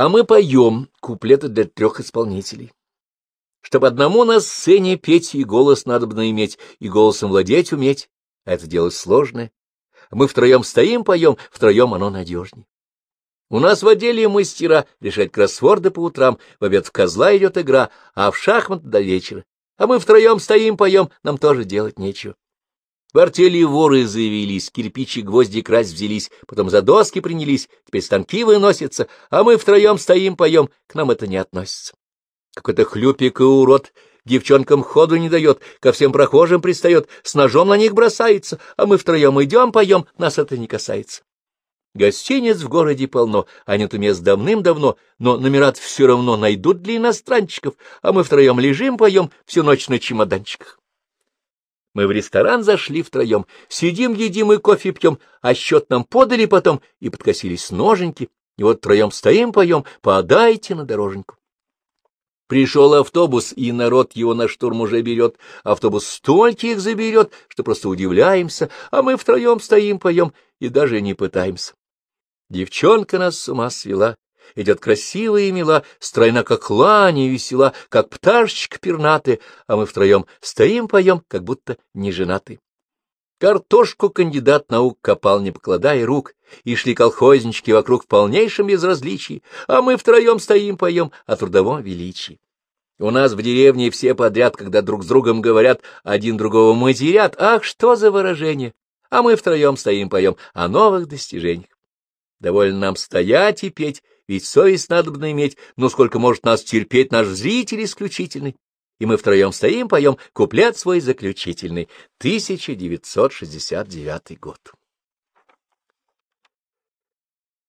А мы поем куплеты для трех исполнителей. Чтобы одному на сцене петь, и голос надо бы иметь, и голосом владеть уметь, а это дело сложное. Мы втроем стоим, поем, втроем оно надежнее. У нас в отделе мастера решать кроссворды по утрам, в обед в козла идет игра, а в шахмат до вечера. А мы втроем стоим, поем, нам тоже делать нечего. В артели воры заявились, кирпичи, гвозди красть взялись, потом за доски принялись, теперь станки выносятся, а мы втроем стоим, поем, к нам это не относится. Какой-то хлюпик и урод девчонкам ходу не дает, ко всем прохожим пристает, с ножом на них бросается, а мы втроем идем, поем, нас это не касается. Гостиниц в городе полно, а нету мест давным-давно, но номера все равно найдут для иностранчиков, а мы втроем лежим, поем всю ночь на чемоданчиках. Мы в ресторан зашли втроем, сидим, едим и кофе пьем, а счет нам подали потом, и подкосились ноженьки, и вот втроем стоим, поем, подайте на дороженьку. Пришел автобус, и народ его на штурм уже берет. Автобус столько их заберет, что просто удивляемся, а мы втроем стоим, поем и даже не пытаемся. Девчонка нас с ума свела, идет красивая и мила, стройна, как лань, и весела, как пташечка пернатая, а мы втроем стоим, поем, как будто не женаты. Картошку кандидат наук копал, не покладая рук, и шли колхознички вокруг в полнейшем безразличии, а мы втроем стоим, поем о трудовом величии. У нас в деревне все подряд, когда друг с другом говорят, один другого матерят, ах, что за выражение! А мы втроем стоим, поем о новых достижениях. Довольно нам стоять и петь, ведь совесть надо бы иметь, но сколько может нас терпеть наш зритель исключительный. И мы втроем стоим, поем куплет свой заключительный, 1969 год.